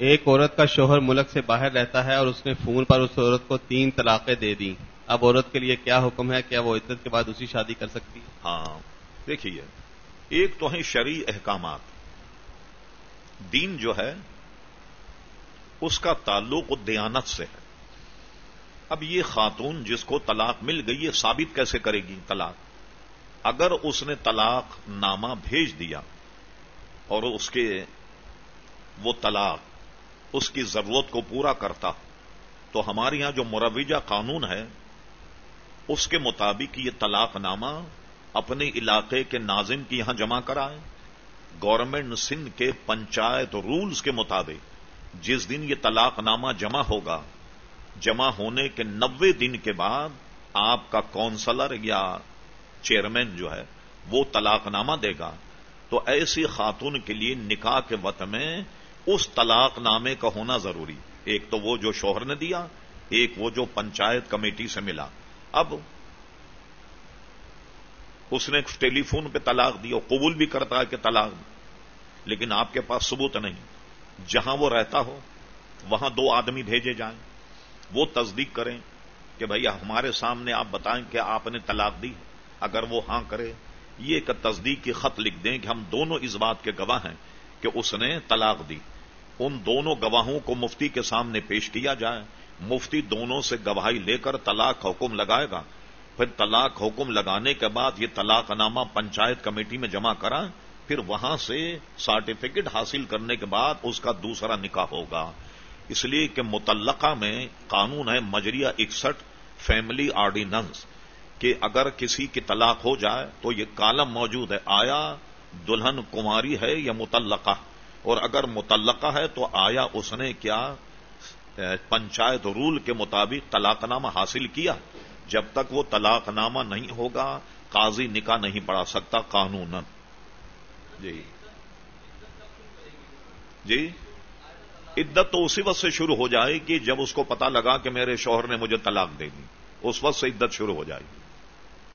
ایک عورت کا شوہر ملک سے باہر رہتا ہے اور اس نے فون پر اس عورت کو تین طلاقیں دے دی اب عورت کے لیے کیا حکم ہے؟ کیا وہ عدت کے بعد اسی شادی کر سکتی ہاں دیکھیے، ایک تو ہیں شرعی احکامات۔ دین جو ہے، اس کا تعلق دیانت سے ہے۔ اب یہ خاتون جس کو طلاق مل گئی یہ ثابت کیسے کرے گی طلاق؟ اگر اس نے طلاق نامہ بھیج دیا اور اس کے وہ طلاق اس کی ضرورت کو پورا کرتا تو ہمارے یہاں جو مروجہ قانون ہے، اس کے مطابق یہ طلاق نامہ اپنے علاقے کے ناظم کی یہاں جمع کرائے۔ گورنمنٹ سندھ کے پنچایت رولز کے مطابق جس دن یہ طلاق نامہ جمع ہوگا، جمع ہونے کے نوے دن کے بعد آپ کا کونسلر یا چیئرمین جو ہے، وہ طلاق نامہ دے گا۔ تو ایسی خاتون کے لیے نکاح کے وقت میں اس طلاق نامے کا ہونا ضروری۔ ایک تو وہ جو شوہر نے دیا، ایک وہ جو پنچایت کمیٹی سے ملا۔ اب اس نے ٹیلی فون پہ طلاق دی اور قبول بھی کرتا ہے کہ طلاق لیکن آپ کے پاس ثبوت نہیں۔ جہاں وہ رہتا ہو، وہاں دو آدمی بھیجے جائیں۔ وہ تصدیق کریں کہ بھائی ہمارے سامنے آپ بتائیں کہ آپ نے طلاق دی۔ اگر وہ ہاں کرے، یہ ایک تصدیق کی خط لکھ دیں کہ ہم دونوں اس بات کے گواہ ہیں کہ اس نے طلاق دی۔ ان دونوں گواہوں کو مفتی کے سامنے پیش کیا جائے۔ مفتی دونوں سے گواہی لے کر طلاق حکم لگائے گا۔ پھر طلاق حکم لگانے کے بعد یہ طلاق نامہ پنچایت کمیٹی میں جمع کرا پھر وہاں سے سرٹیفکیٹ حاصل کرنے کے بعد اس کا دوسرا نکاح ہوگا۔ اس لیے کہ متعلقہ میں قانون ہے مجریہ اکسٹھ فیملی آرڈیننس کہ اگر کسی کی طلاق ہو جائے تو یہ کالم موجود ہے۔ آیا دلہن کماری ہے یا متعلقہ؟ اور اگر متعلقہ ہے تو آیا اس نے کیا پنچایت رول کے مطابق طلاق نامہ حاصل کیا۔ جب تک وہ طلاق نامہ نہیں ہوگا، قاضی نکاح نہیں پڑا سکتا قانون جی۔ جی۔ عدت تو اسی وقت سے شروع ہو جائے گی جب اس کو پتا لگا کہ میرے شوہر نے مجھے طلاق دے دی۔ اس وقت سے عدت شروع ہو جائے گی۔